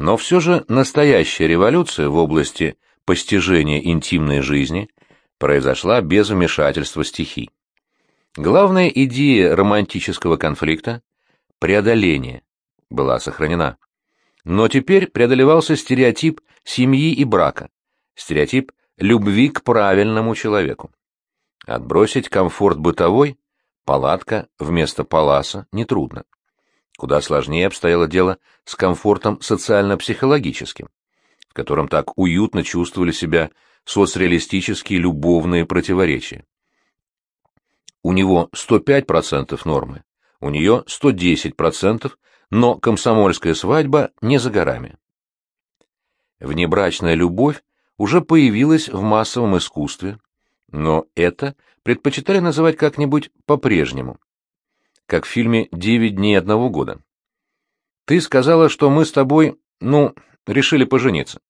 Но все же настоящая революция в области постижения интимной жизни произошла без вмешательства стихий. Главная идея романтического конфликта – преодоление – была сохранена. Но теперь преодолевался стереотип семьи и брака, стереотип любви к правильному человеку. Отбросить комфорт бытовой, палатка вместо паласа, нетрудно. Куда сложнее обстояло дело с комфортом социально-психологическим, в котором так уютно чувствовали себя соцреалистические любовные противоречия. У него 105% нормы, у нее 110%, но комсомольская свадьба не за горами. Внебрачная любовь уже появилась в массовом искусстве, но это предпочитали называть как-нибудь по-прежнему как в фильме «Девять дней одного года». Ты сказала, что мы с тобой, ну, решили пожениться.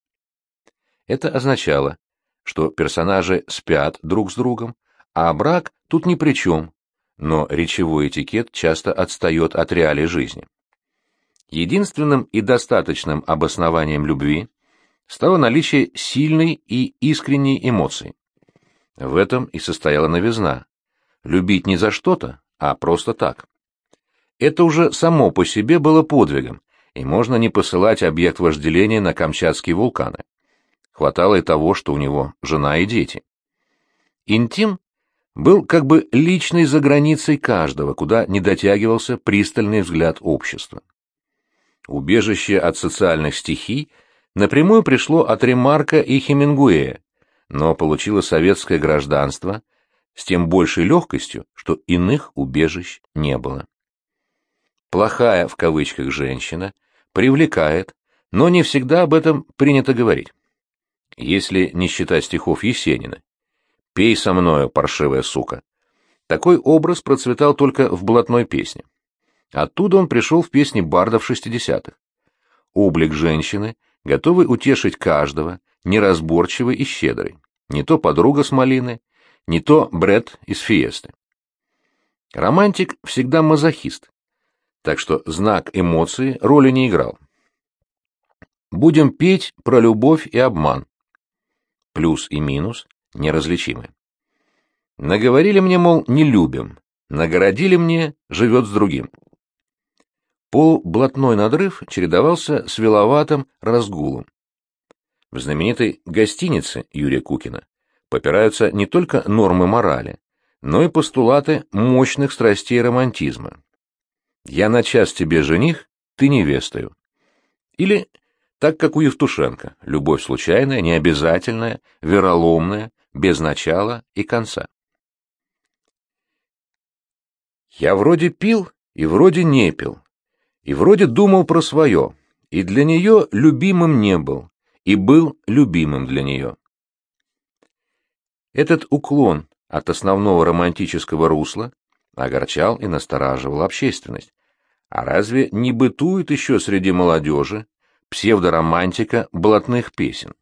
Это означало, что персонажи спят друг с другом, а брак тут ни при чем, но речевой этикет часто отстает от реалий жизни. Единственным и достаточным обоснованием любви стало наличие сильной и искренней эмоции. В этом и состояла новизна. Любить не за что-то, а просто так. Это уже само по себе было подвигом, и можно не посылать объект вожделения на Камчатские вулканы. Хватало и того, что у него жена и дети. Интим был как бы личной за границей каждого, куда не дотягивался пристальный взгляд общества. Убежище от социальных стихий напрямую пришло от Ремарка и Хемингуэя, но получило советское гражданство с тем большей легкостью, что иных убежищ не было плохая в кавычках женщина, привлекает, но не всегда об этом принято говорить. Если не считать стихов Есенина. «Пей со мною, паршивая сука». Такой образ процветал только в блатной песне. Оттуда он пришел в песни бардов 60-х. Облик женщины, готовый утешить каждого, неразборчивый и щедрый. Не то подруга с малины, не то бред из фиесты. Романтик всегда мазохист, так что знак эмоции роли не играл. Будем петь про любовь и обман. Плюс и минус неразличимы. Наговорили мне, мол, не любим, нагородили мне, живет с другим. Полублатной надрыв чередовался с веловатым разгулом. В знаменитой гостинице Юрия Кукина попираются не только нормы морали, но и постулаты мощных страстей романтизма. «Я на час тебе жених, ты невестою». Или так, как у Евтушенко, любовь случайная, необязательная, вероломная, без начала и конца. Я вроде пил и вроде не пил, и вроде думал про свое, и для нее любимым не был, и был любимым для нее. Этот уклон от основного романтического русла огорчал и настораживал общественность. А разве не бытует еще среди молодежи псевдоромантика блатных песен?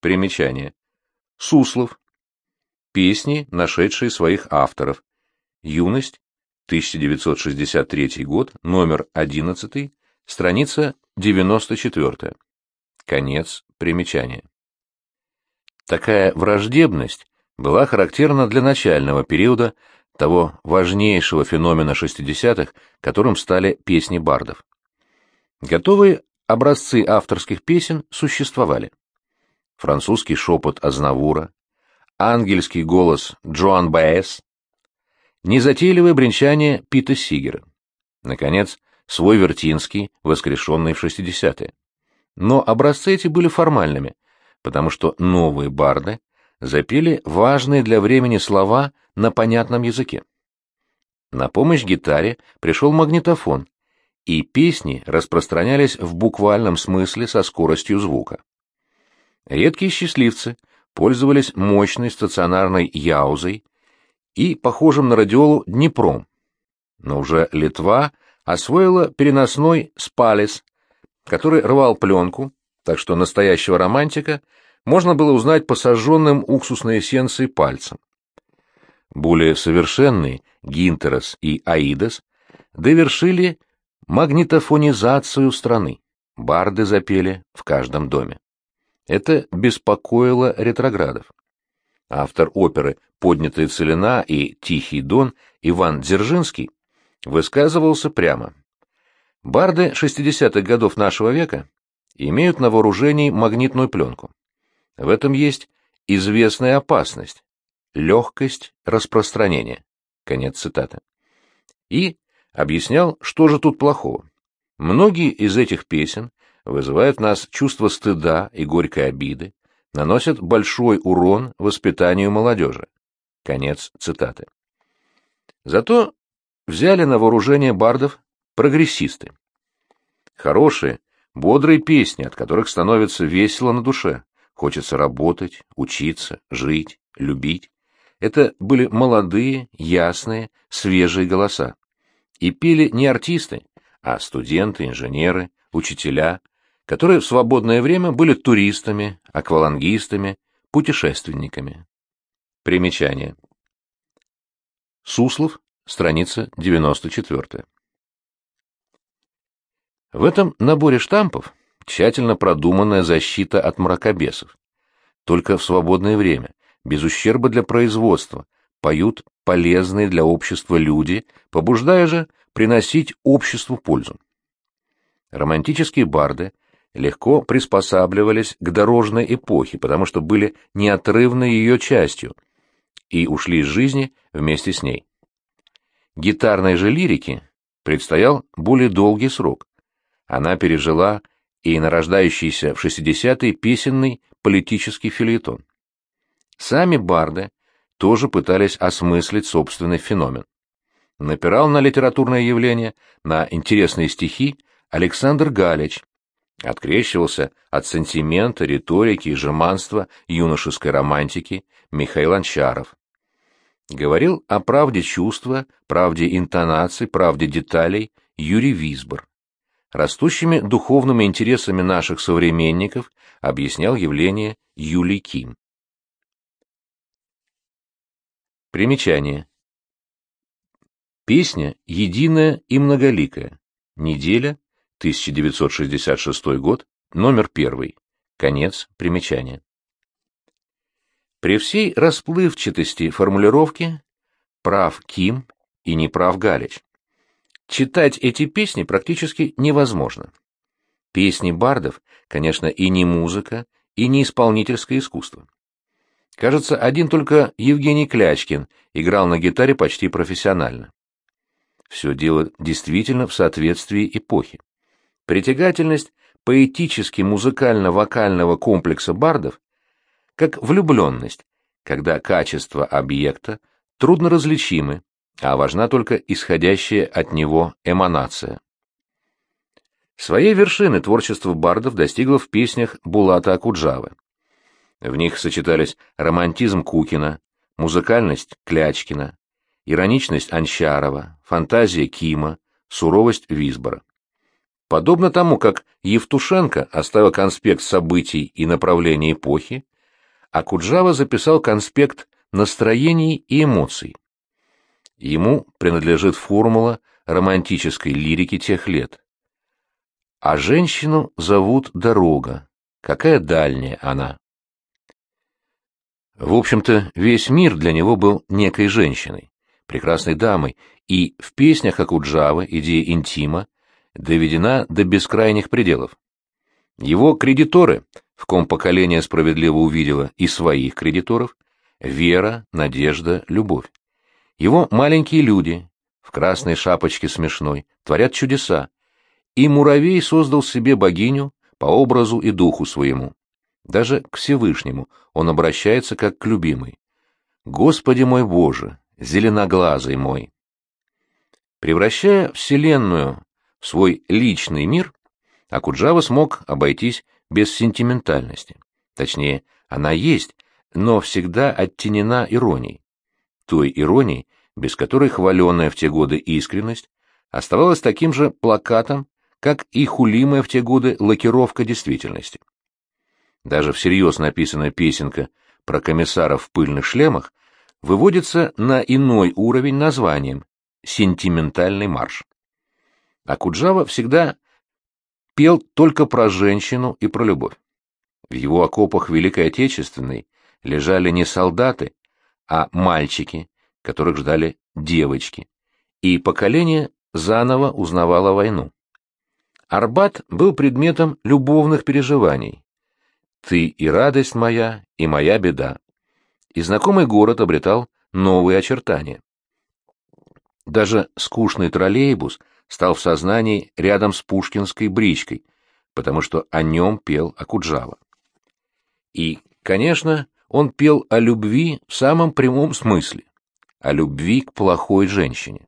Примечание. Суслов. Песни, нашедшие своих авторов. Юность, 1963 год, номер 11, страница 94. Конец примечания. Такая враждебность была характерна для начального периода того важнейшего феномена 60-х, которым стали песни бардов. Готовые образцы авторских песен существовали. Французский шепот Азнавура, ангельский голос Джоан Баэс, незатейливое бренчание Пита Сигера. Наконец, свой Вертинский, воскрешенный в 60-е. Но образцы эти были формальными, потому что новые барды запели важные для времени слова на понятном языке. На помощь гитаре пришел магнитофон, и песни распространялись в буквальном смысле со скоростью звука. Редкие счастливцы пользовались мощной стационарной яузой и похожим на радиолу Днепром, но уже Литва освоила переносной спалец, который рвал пленку, так что настоящего романтика можно было узнать по сожженным уксусной эссенцией пальцам. Более совершенные Гинтерос и Аидос довершили магнитофонизацию страны. барды запели в каждом доме. Это беспокоило ретроградов. Автор оперы «Поднятая целина» и «Тихий дон» Иван Дзержинский высказывался прямо. Барды 60-х годов нашего века имеют на вооружении магнитную пленку. В этом есть известная опасность, легкость распространения. Конец цитаты. И объяснял, что же тут плохого. Многие из этих песен вызывают в нас чувство стыда и горькой обиды, наносят большой урон воспитанию молодежи. Конец цитаты. Зато взяли на вооружение бардов прогрессисты. Хорошие, бодрые песни, от которых становится весело на душе. Хочется работать, учиться, жить, любить. Это были молодые, ясные, свежие голоса. И пели не артисты, а студенты, инженеры, учителя, которые в свободное время были туристами, аквалангистами, путешественниками. Примечание. Суслов, страница 94. В этом наборе штампов тщательно продуманная защита от мракобесов. Только в свободное время, без ущерба для производства, поют полезные для общества люди, побуждая же приносить обществу пользу. Романтические барды легко приспосабливались к дорожной эпохе, потому что были неотрывной ее частью и ушли из жизни вместе с ней. Гитарной же лирике предстоял более долгий срок. Она пережила и нарождающийся в 60-е песенный политический филетон. Сами барды тоже пытались осмыслить собственный феномен. Напирал на литературное явление, на интересные стихи Александр Галич, открещивался от сантимента, риторики и жеманства юношеской романтики Михаил Анчаров. Говорил о правде чувства, правде интонаций, правде деталей Юрий Висбор. Растущими духовными интересами наших современников объяснял явление Юлий Ким. Примечание. Песня единая и многоликая. Неделя, 1966 год, номер первый. Конец примечания. При всей расплывчатости формулировки прав Ким и не прав Галич. Читать эти песни практически невозможно. Песни бардов, конечно, и не музыка, и не исполнительское искусство. Кажется, один только Евгений Клячкин играл на гитаре почти профессионально. Все дело действительно в соответствии эпохи. Притягательность поэтически-музыкально-вокального комплекса бардов как влюбленность, когда качества объекта трудно различимы, а важна только исходящая от него эманация. Своей вершины творчество бардов достигло в песнях Булата Акуджавы. В них сочетались романтизм Кукина, музыкальность Клячкина, ироничность Анщарова, фантазия Кима, суровость Висбора. Подобно тому, как Евтушенко оставил конспект событий и направлений эпохи, Акуджава записал конспект настроений и эмоций. Ему принадлежит формула романтической лирики тех лет. А женщину зовут Дорога. Какая дальняя она? В общем-то, весь мир для него был некой женщиной, прекрасной дамой, и в песнях Акуджавы идея интима доведена до бескрайних пределов. Его кредиторы, в ком поколение справедливо увидело и своих кредиторов, вера, надежда, любовь. Его маленькие люди, в красной шапочке смешной, творят чудеса, и муравей создал себе богиню по образу и духу своему. Даже к Всевышнему он обращается как к любимой. «Господи мой Боже, зеленоглазый мой!» Превращая Вселенную в свой личный мир, Акуджава смог обойтись без сентиментальности. Точнее, она есть, но всегда оттенена иронией той иронии, без которой хваленная в те годы искренность оставалась таким же плакатом, как и хулимая в те годы лакировка действительности. Даже всерьез написанная песенка про комиссаров в пыльных шлемах выводится на иной уровень названием «Сентиментальный марш». А Куджава всегда пел только про женщину и про любовь. В его окопах Великой Отечественной лежали не солдаты, а мальчики, которых ждали девочки, и поколение заново узнавало войну. Арбат был предметом любовных переживаний. Ты и радость моя, и моя беда. И знакомый город обретал новые очертания. Даже скучный троллейбус стал в сознании рядом с пушкинской бричкой, потому что о нем пел Акуджава. И, конечно, он пел о любви в самом прямом смысле, о любви к плохой женщине.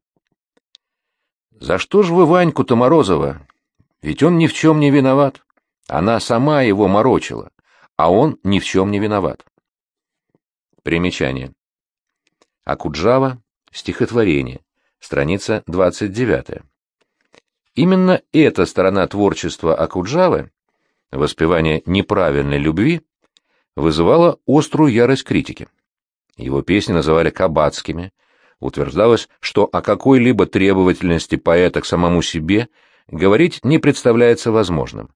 «За что ж вы Ваньку-то Морозова? Ведь он ни в чем не виноват. Она сама его морочила, а он ни в чем не виноват». Примечание. Акуджава, стихотворение, страница 29. Именно эта сторона творчества Акуджавы, воспевание неправильной любви, вызывала острую ярость критики. Его песни называли кабацкими, утверждалось, что о какой-либо требовательности поэта к самому себе говорить не представляется возможным.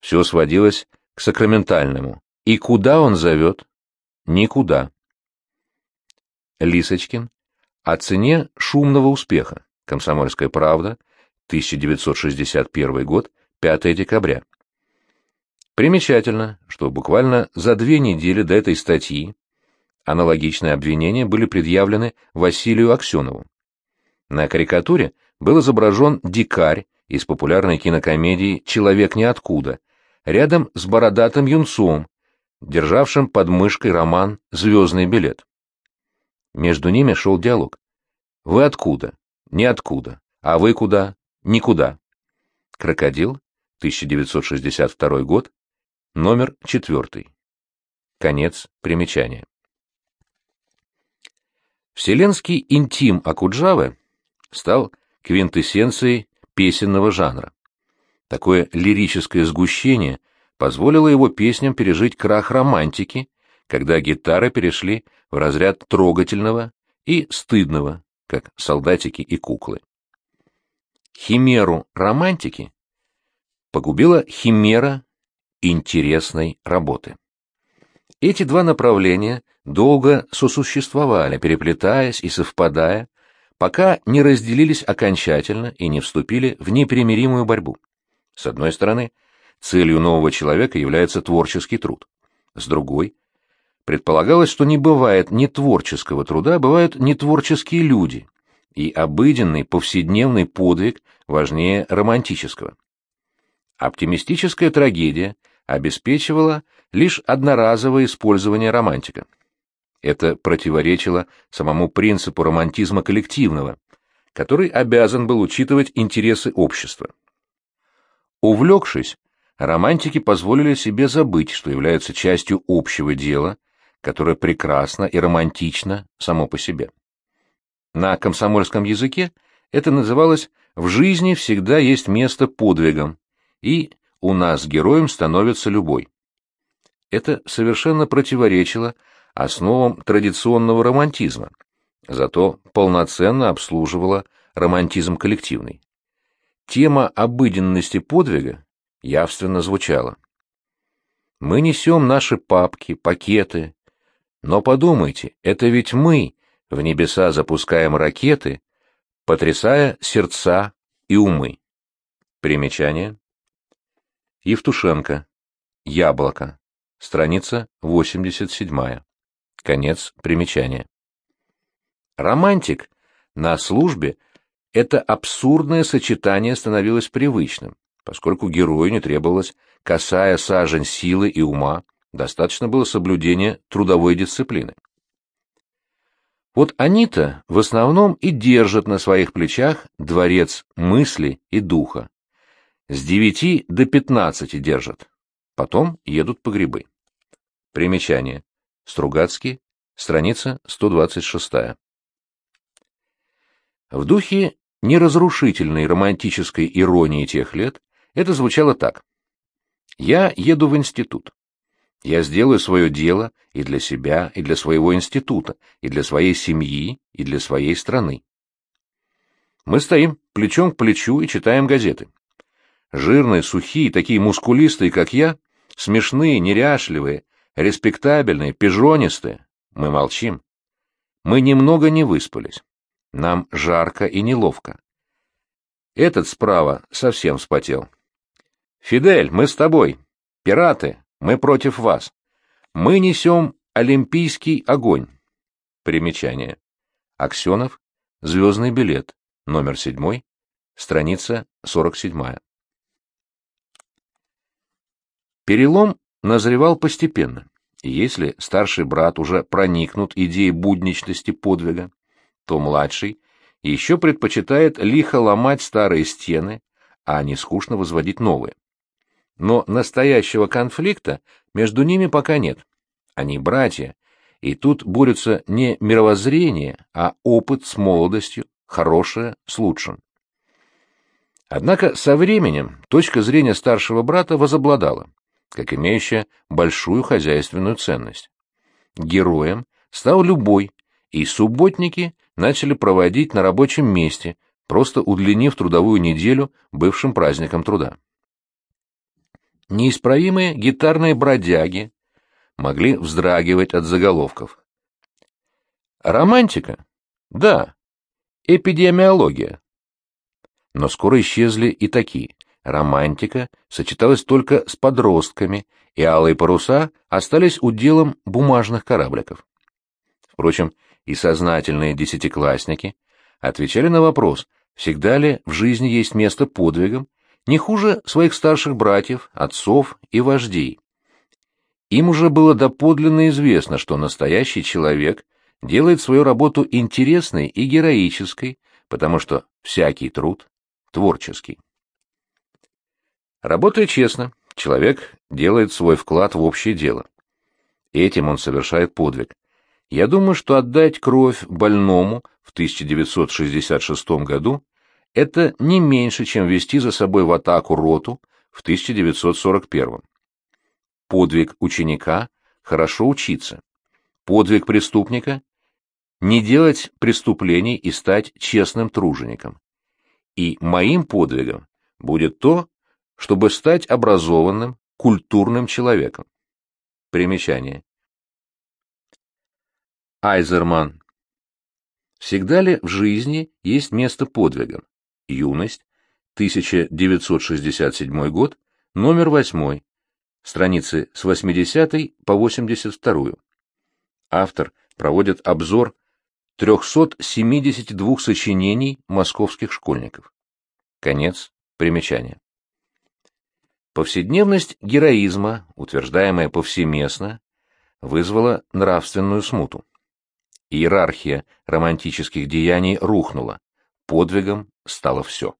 Все сводилось к сакраментальному. И куда он зовет? Никуда. Лисочкин. О цене шумного успеха. Комсомольская правда. 1961 год. 5 декабря. Примечательно, что буквально за две недели до этой статьи аналогичные обвинения были предъявлены Василию Аксенову. На карикатуре был изображен дикарь из популярной кинокомедии «Человек ниоткуда», рядом с бородатым юнцом, державшим под мышкой роман «Звездный билет». Между ними шел диалог. «Вы откуда?» «Ниоткуда». «А вы куда?» «Никуда». «Крокодил», 1962 год, Номер четвертый. Конец примечания. Вселенский интим Акуджавы стал квинтэссенцией песенного жанра. Такое лирическое сгущение позволило его песням пережить крах романтики, когда гитары перешли в разряд трогательного и стыдного, как солдатики и куклы. Химеру романтики погубила химера интересной работы. Эти два направления долго сосуществовали, переплетаясь и совпадая, пока не разделились окончательно и не вступили в непримиримую борьбу. С одной стороны, целью нового человека является творческий труд. С другой, предполагалось, что не бывает нетворческого труда, бывают нетворческие люди, и обыденный повседневный подвиг важнее романтического. Оптимистическая трагедия – обеспечивала лишь одноразовое использование романтика. Это противоречило самому принципу романтизма коллективного, который обязан был учитывать интересы общества. Увлекшись, романтики позволили себе забыть, что являются частью общего дела, которое прекрасно и романтично само по себе. На комсомольском языке это называлось «в жизни всегда есть место подвигам» и у нас героем становится любой. Это совершенно противоречило основам традиционного романтизма, зато полноценно обслуживало романтизм коллективный. Тема обыденности подвига явственно звучала. Мы несем наши папки, пакеты, но подумайте, это ведь мы в небеса запускаем ракеты, потрясая сердца и умы. Примечание. Евтушенко. Яблоко. Страница 87. Конец примечания. Романтик на службе это абсурдное сочетание становилось привычным, поскольку герою не требовалось касая сажень силы и ума, достаточно было соблюдения трудовой дисциплины. Вот они-то в основном и держат на своих плечах дворец мысли и духа, с девяти до пятнадцати держат. Потом едут по грибы. Примечание. Стругацкий, страница 126. В духе неразрушительной романтической иронии тех лет это звучало так. «Я еду в институт. Я сделаю свое дело и для себя, и для своего института, и для своей семьи, и для своей страны. Мы стоим плечом к плечу и читаем газеты. Жирные, сухие, такие мускулистые, как я, смешные, неряшливые, респектабельные, пижонистые. Мы молчим. Мы немного не выспались. Нам жарко и неловко. Этот справа совсем вспотел. «Фидель, мы с тобой. Пираты, мы против вас. Мы несем олимпийский огонь». Примечание. Аксенов. Звездный билет. Номер седьмой. Страница сорок седьмая. Перелом назревал постепенно, если старший брат уже проникнут идеей будничности подвига, то младший еще предпочитает лихо ломать старые стены, а не скучно возводить новые. Но настоящего конфликта между ними пока нет. Они братья, и тут борются не мировоззрение, а опыт с молодостью, хорошее с лучшим. Однако со временем точка зрения старшего брата возобладала как имеющая большую хозяйственную ценность. Героем стал любой, и субботники начали проводить на рабочем месте, просто удлинив трудовую неделю бывшим праздником труда. Неисправимые гитарные бродяги могли вздрагивать от заголовков. Романтика? Да. Эпидемиология. Но скоро исчезли и такие романтика сочеталась только с подростками, и алые паруса остались уделом бумажных корабликов. Впрочем, и сознательные десятиклассники отвечали на вопрос, всегда ли в жизни есть место подвигам, не хуже своих старших братьев, отцов и вождей. Им уже было доподлинно известно, что настоящий человек делает свою работу интересной и героической, потому что всякий труд творческий. Работая честно, человек делает свой вклад в общее дело. Этим он совершает подвиг. Я думаю, что отдать кровь больному в 1966 году – это не меньше, чем вести за собой в атаку роту в 1941. Подвиг ученика – хорошо учиться. Подвиг преступника – не делать преступлений и стать честным тружеником. И моим подвигом будет то, чтобы стать образованным, культурным человеком. Примечание. Айзерман. Всегда ли в жизни есть место подвигам? Юность, 1967 год, номер 8, страницы с 80 по 82. Автор проводит обзор 372 сочинений московских школьников. Конец примечания. Повседневность героизма, утверждаемая повсеместно, вызвала нравственную смуту. Иерархия романтических деяний рухнула, подвигом стало все.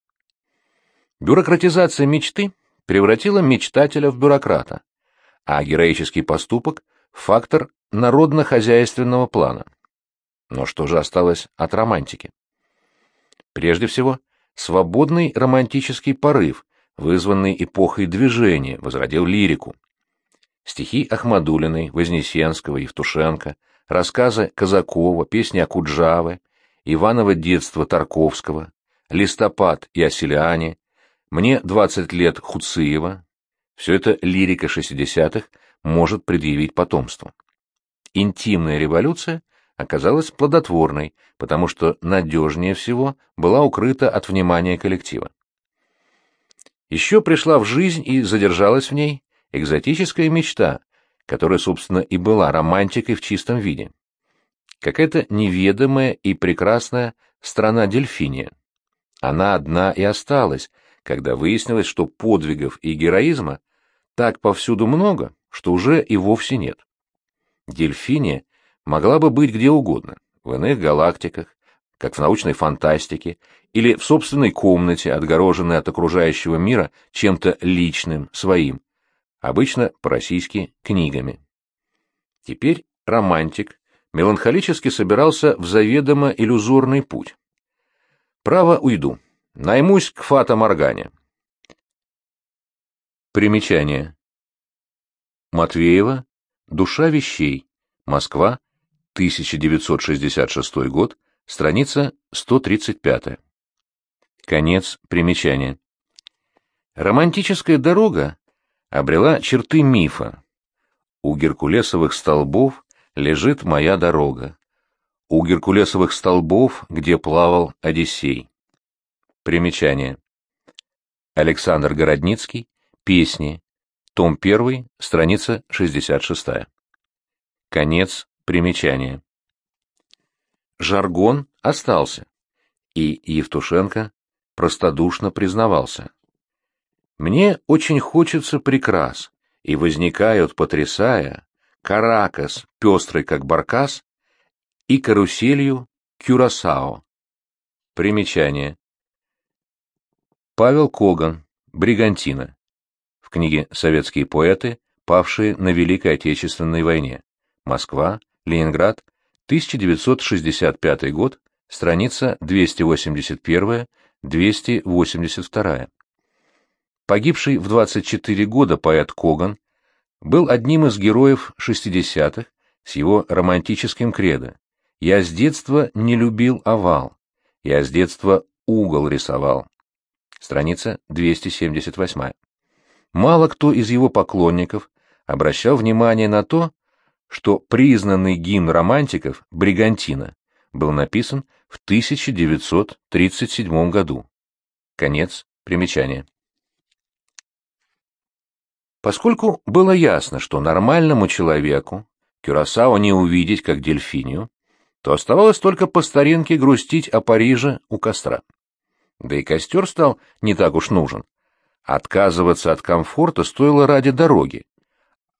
Бюрократизация мечты превратила мечтателя в бюрократа, а героический поступок — фактор народно-хозяйственного плана. Но что же осталось от романтики? Прежде всего, свободный романтический порыв, вызванный эпохой движения, возродил лирику. Стихи Ахмадулиной, Вознесенского, Евтушенко, рассказы Казакова, песни Акуджавы, Иваново детство Тарковского, Листопад и Оселяне, Мне 20 лет Хуциева, все это лирика 60-х может предъявить потомство. Интимная революция оказалась плодотворной, потому что надежнее всего была укрыта от внимания коллектива. Еще пришла в жизнь и задержалась в ней экзотическая мечта, которая, собственно, и была романтикой в чистом виде. Какая-то неведомая и прекрасная страна Дельфиния. Она одна и осталась, когда выяснилось, что подвигов и героизма так повсюду много, что уже и вовсе нет. Дельфиния могла бы быть где угодно, в иных галактиках, как в научной фантастике, или в собственной комнате, отгороженной от окружающего мира чем-то личным, своим, обычно по-российски книгами. Теперь романтик меланхолически собирался в заведомо иллюзорный путь. Право уйду, наймусь к Фата Моргане. Примечание. Матвеева, «Душа вещей», Москва, 1966 год, страница 135. Конец примечания. Романтическая дорога обрела черты мифа. У геркулесовых столбов лежит моя дорога. У геркулесовых столбов, где плавал Одиссей. Примечание. Александр Городницкий. Песни. Том 1, страница 66. Конец примечания. Жаргон остался, и Евтушенко простодушно признавался. Мне очень хочется прикрас, и возникают, потрясая, каракас, пестрый как баркас, и каруселью кюрасао. Примечание. Павел Коган, Бригантина. В книге «Советские поэты, павшие на Великой Отечественной войне». Москва, Ленинград, 1965 год, страница 281-282. Погибший в 24 года поэт Коган был одним из героев 60-х с его романтическим кредо. «Я с детства не любил овал, я с детства угол рисовал». Страница 278. Мало кто из его поклонников обращал внимание на то, что признанный гимн романтиков «Бригантина» был написан в 1937 году. Конец примечания. Поскольку было ясно, что нормальному человеку Кюрасао не увидеть как дельфинию, то оставалось только по старинке грустить о Париже у костра. Да и костер стал не так уж нужен. Отказываться от комфорта стоило ради дороги,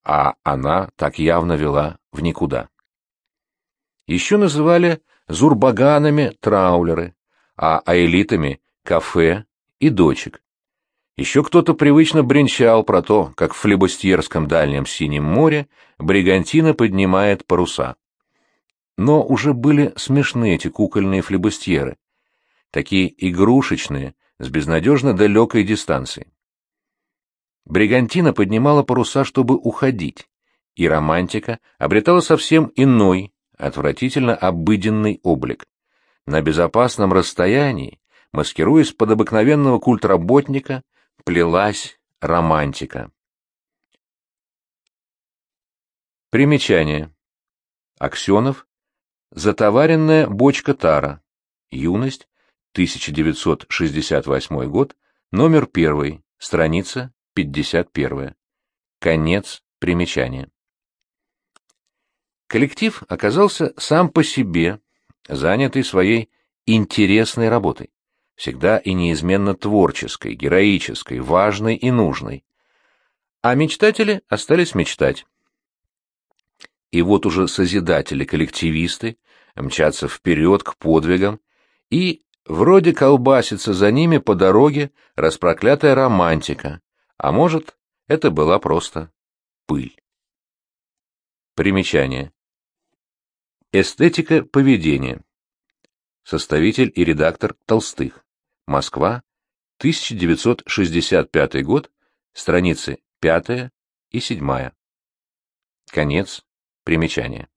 а она так явно вела в никуда. Еще называли зурбаганами траулеры, а аэлитами — кафе и дочек. Еще кто-то привычно бренчал про то, как в флебустьерском дальнем синем море бригантина поднимает паруса. Но уже были смешны эти кукольные флебустьеры, такие игрушечные, с безнадежно далекой дистанции. Бригантина поднимала паруса, чтобы уходить, и романтика обретала совсем иной, отвратительно обыденный облик. На безопасном расстоянии, маскируясь под обыкновенного культработника, плелась романтика. Примечание. Аксенов. Затоваренная бочка тара. Юность. 1968 год. Номер 1. Страница 51. Конец примечания. Коллектив оказался сам по себе, занятый своей интересной работой всегда и неизменно творческой, героической, важной и нужной. А мечтатели остались мечтать. И вот уже созидатели-коллективисты мчатся вперед к подвигам, и вроде колбасится за ними по дороге распроклятая романтика, а может, это была просто пыль. Примечание. Эстетика поведения. Составитель и редактор Толстых. Москва, 1965 год, страницы 5 и 7. Конец примечания.